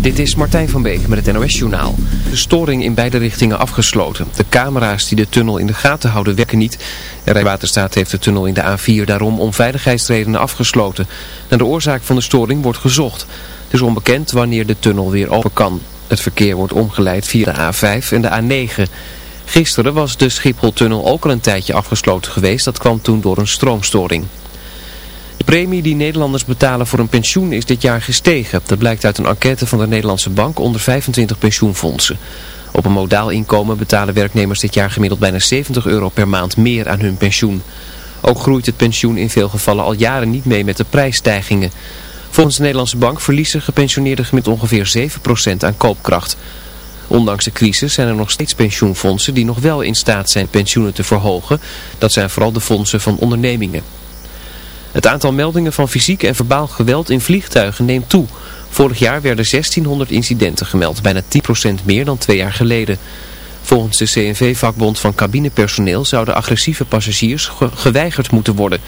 Dit is Martijn van Beek met het NOS-journaal. De storing in beide richtingen afgesloten. De camera's die de tunnel in de gaten houden werken niet. Rijwaterstaat heeft de tunnel in de A4 daarom om veiligheidsredenen afgesloten. Naar de oorzaak van de storing wordt gezocht. Het is onbekend wanneer de tunnel weer open kan. Het verkeer wordt omgeleid via de A5 en de A9. Gisteren was de Schipholtunnel ook al een tijdje afgesloten geweest. Dat kwam toen door een stroomstoring. De premie die Nederlanders betalen voor een pensioen is dit jaar gestegen. Dat blijkt uit een enquête van de Nederlandse Bank onder 25 pensioenfondsen. Op een modaal inkomen betalen werknemers dit jaar gemiddeld bijna 70 euro per maand meer aan hun pensioen. Ook groeit het pensioen in veel gevallen al jaren niet mee met de prijsstijgingen. Volgens de Nederlandse Bank verliezen gepensioneerden gemiddeld ongeveer 7% aan koopkracht. Ondanks de crisis zijn er nog steeds pensioenfondsen die nog wel in staat zijn pensioenen te verhogen. Dat zijn vooral de fondsen van ondernemingen. Het aantal meldingen van fysiek en verbaal geweld in vliegtuigen neemt toe. Vorig jaar werden 1600 incidenten gemeld, bijna 10% meer dan twee jaar geleden. Volgens de CNV-vakbond van cabinepersoneel zouden agressieve passagiers geweigerd moeten worden.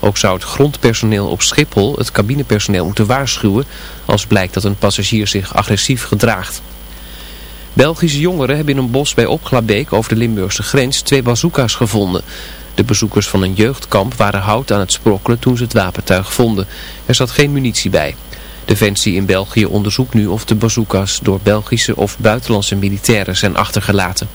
Ook zou het grondpersoneel op Schiphol het cabinepersoneel moeten waarschuwen als blijkt dat een passagier zich agressief gedraagt. Belgische jongeren hebben in een bos bij Opglabeek over de Limburgse grens twee bazooka's gevonden. De bezoekers van een jeugdkamp waren hout aan het sprokkelen toen ze het wapentuig vonden. Er zat geen munitie bij. Defensie in België onderzoekt nu of de bazookas door Belgische of buitenlandse militairen zijn achtergelaten.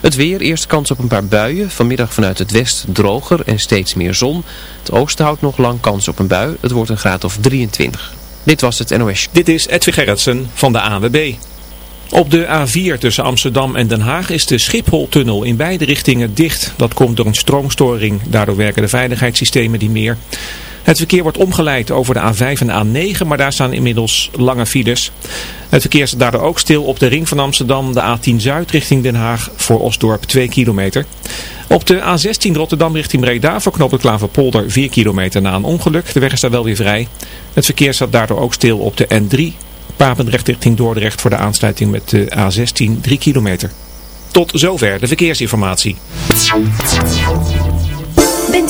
Het weer, eerst kans op een paar buien, vanmiddag vanuit het west droger en steeds meer zon. Het oosten houdt nog lang kans op een bui, het wordt een graad of 23. Dit was het NOS. Dit is Edwin Gerritsen van de AWB. Op de A4 tussen Amsterdam en Den Haag is de Schipholtunnel in beide richtingen dicht. Dat komt door een stroomstoring. Daardoor werken de veiligheidssystemen niet meer. Het verkeer wordt omgeleid over de A5 en de A9, maar daar staan inmiddels lange files. Het verkeer staat daardoor ook stil op de ring van Amsterdam, de A10 Zuid richting Den Haag voor Osdorp 2 kilometer. Op de A16 Rotterdam richting Breda voor knooppunt Klaverpolder 4 kilometer na een ongeluk. De weg is daar wel weer vrij. Het verkeer staat daardoor ook stil op de N3 Papendrecht richting Dordrecht voor de aansluiting met de A16 3 kilometer. Tot zover de verkeersinformatie.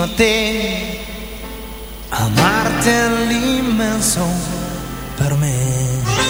Fino a te amarti è l'immenso per me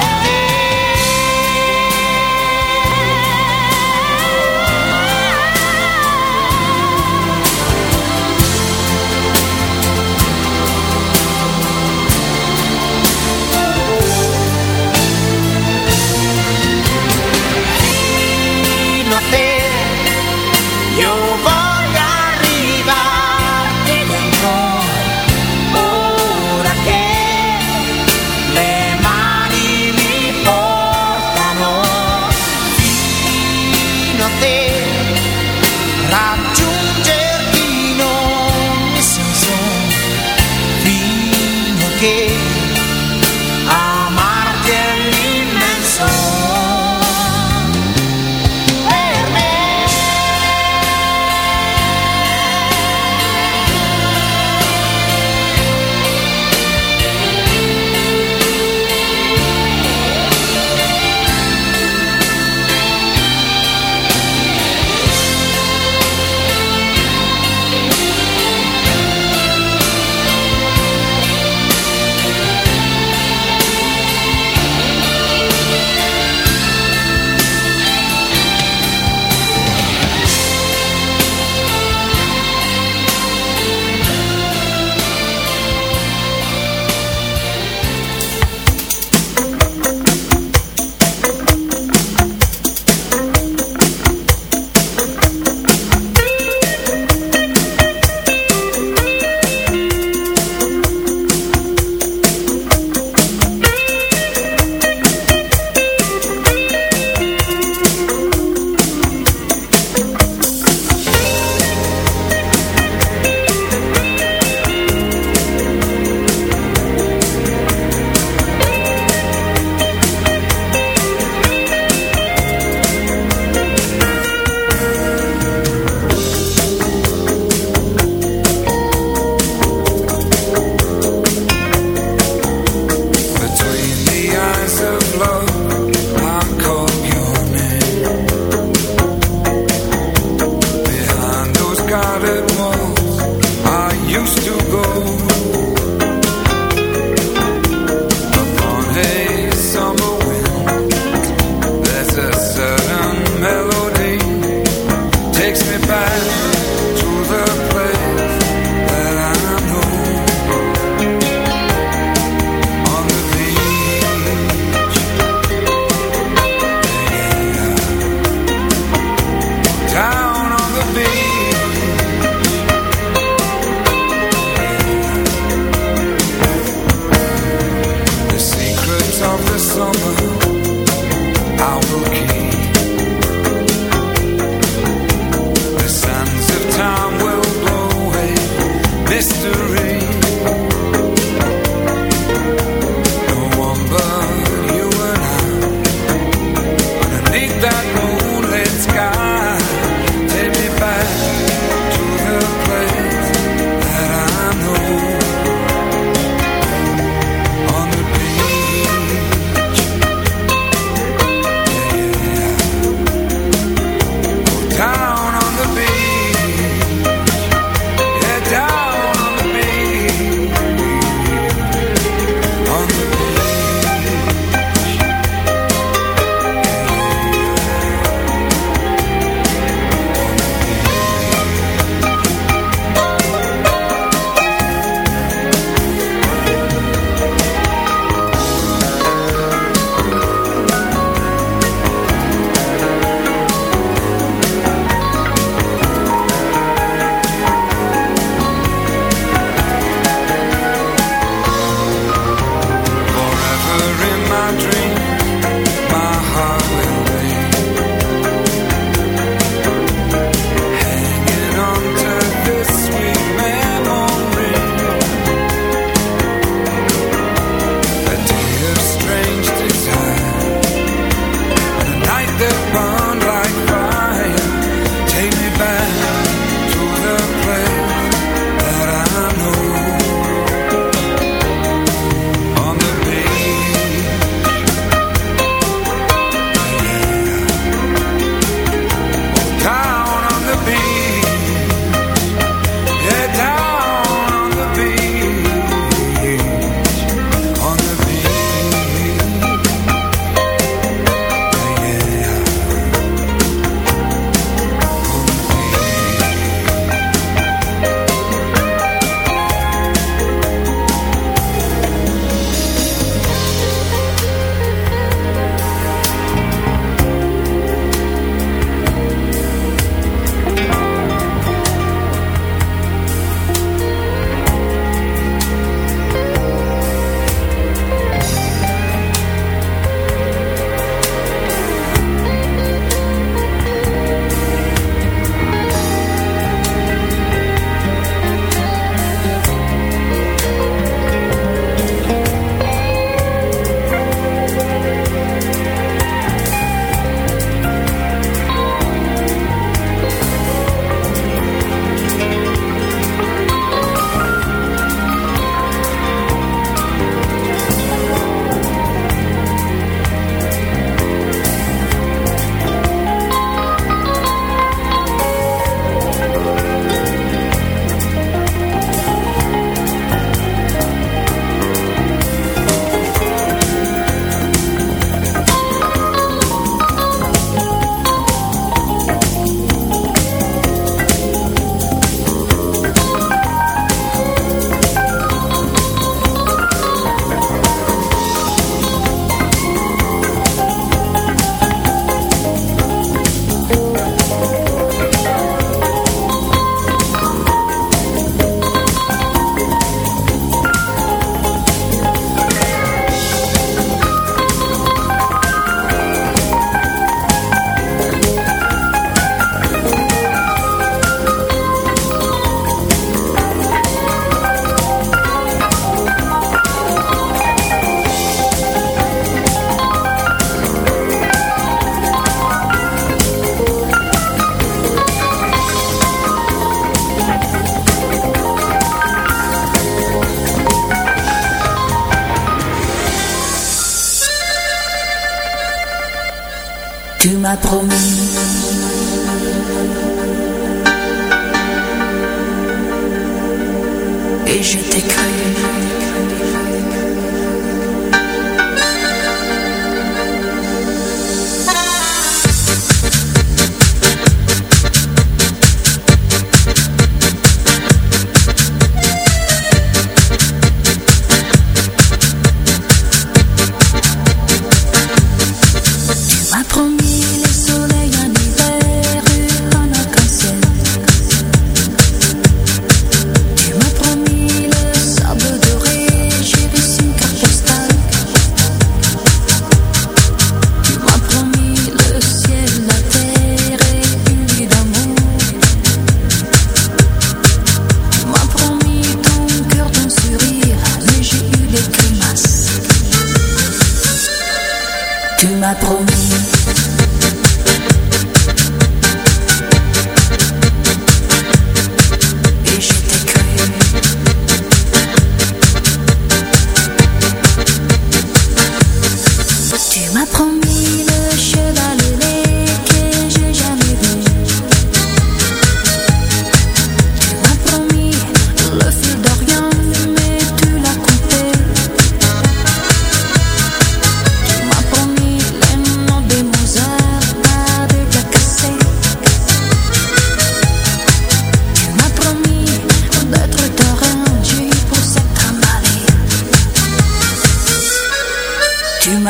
I promis.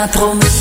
ma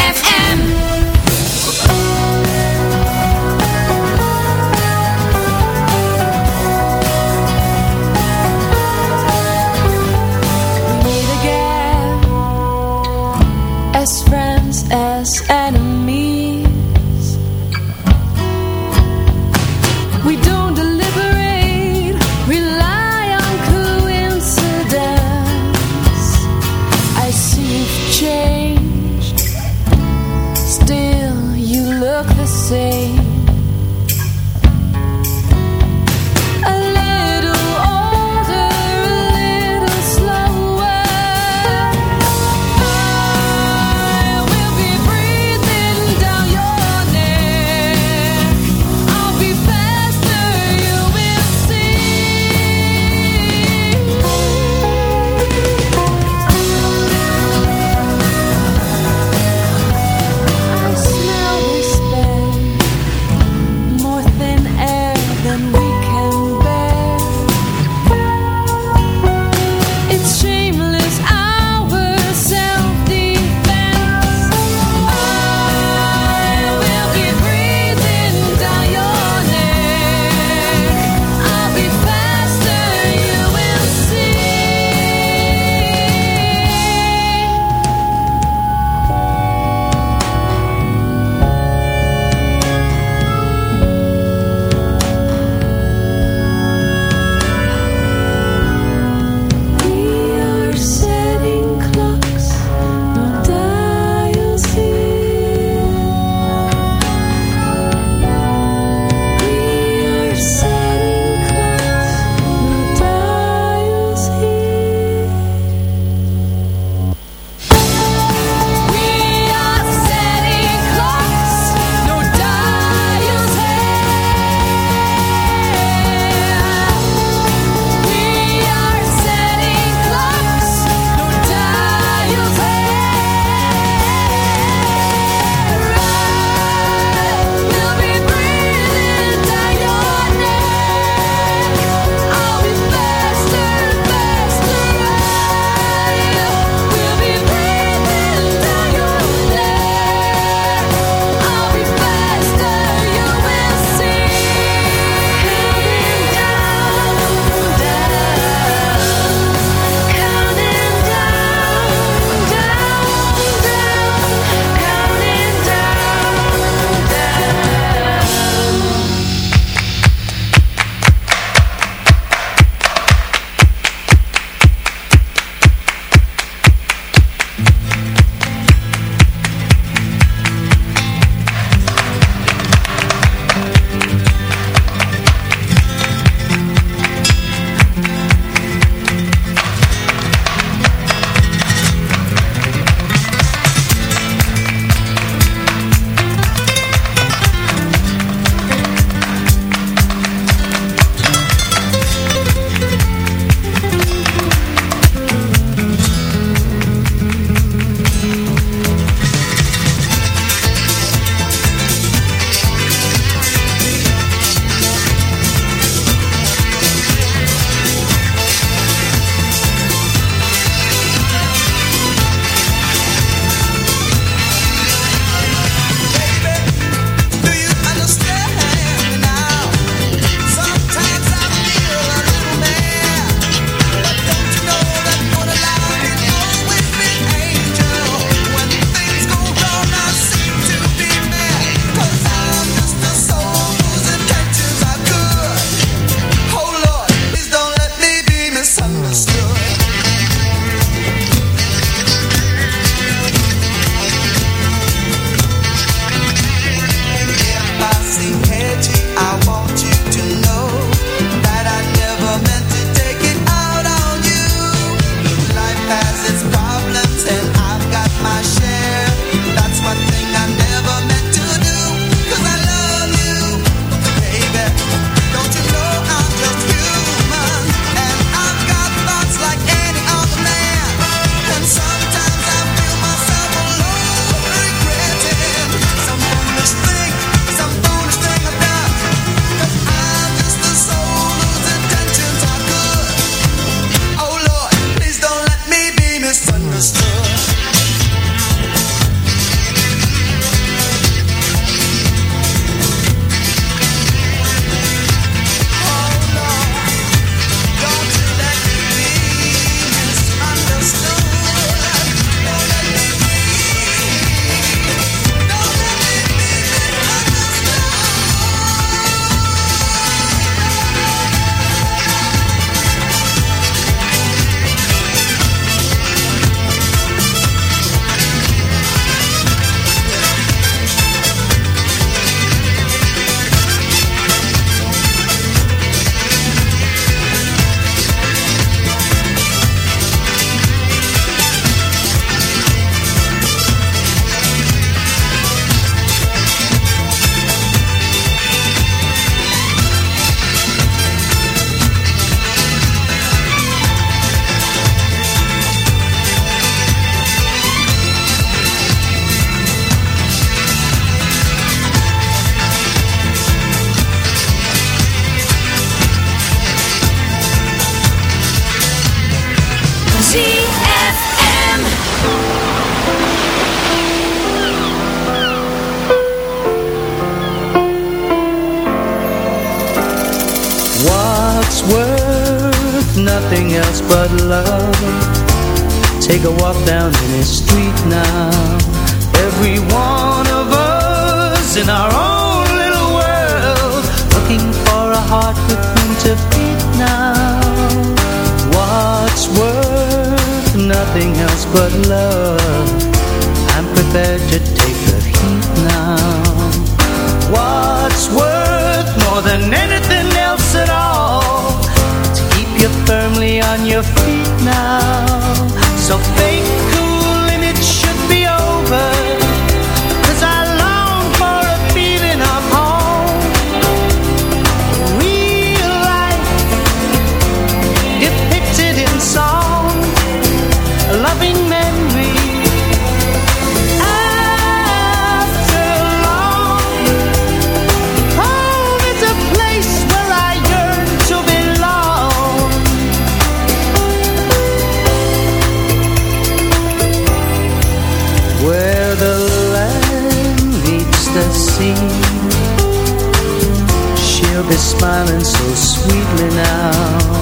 So sweetly now.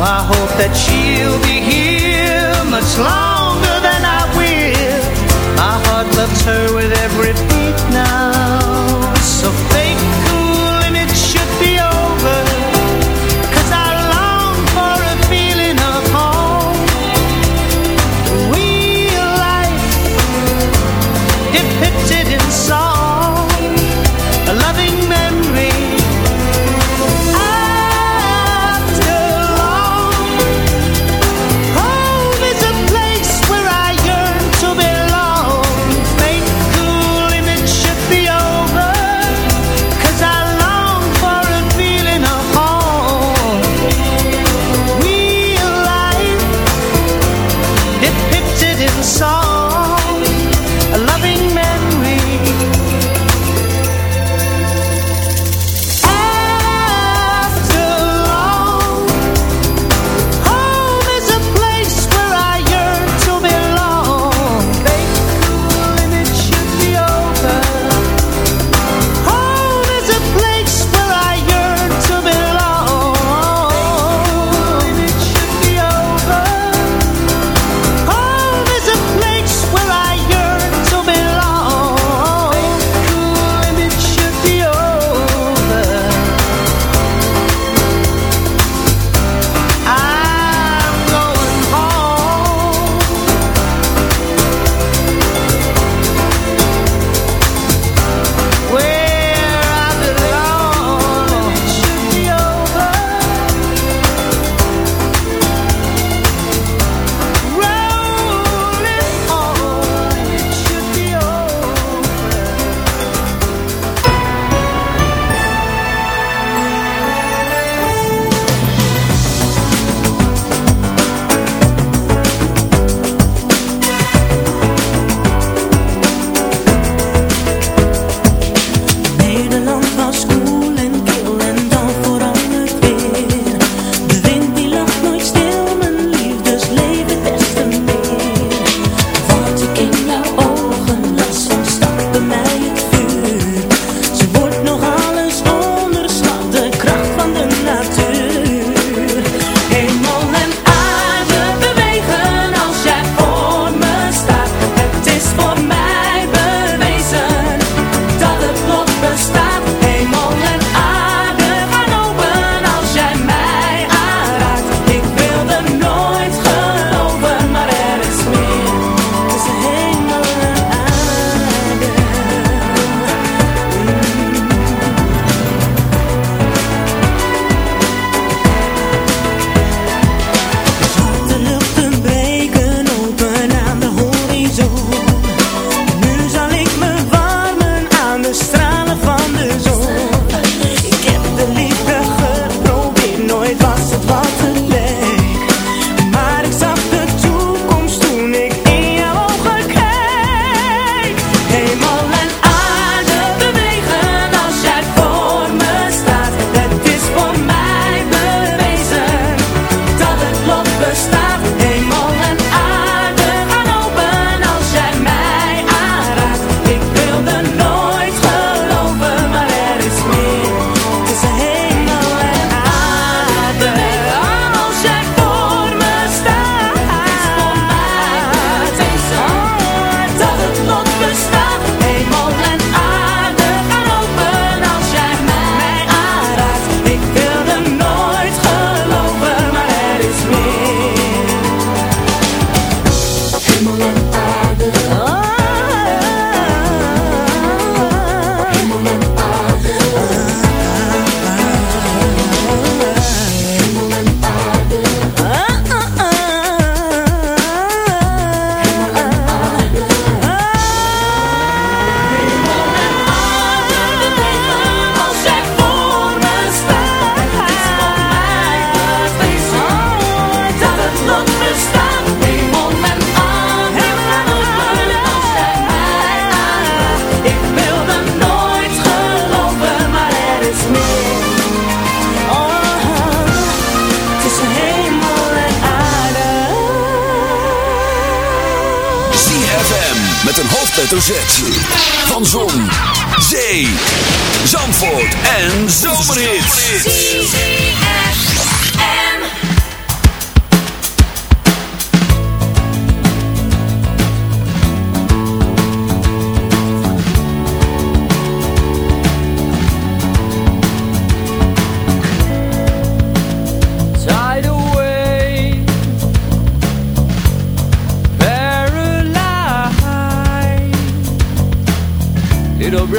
I hope that she'll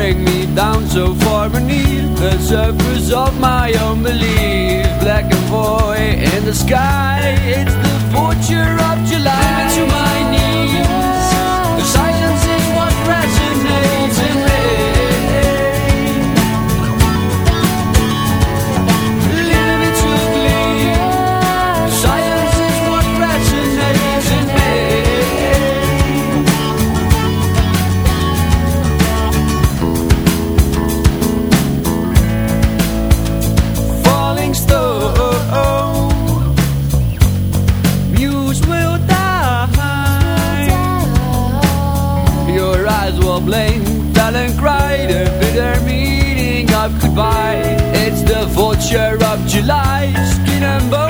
bring me down so far beneath the surface of my own belief. Black and void in the sky, it's the torture of July. goodbye. It's the vulture of July, skin and bone.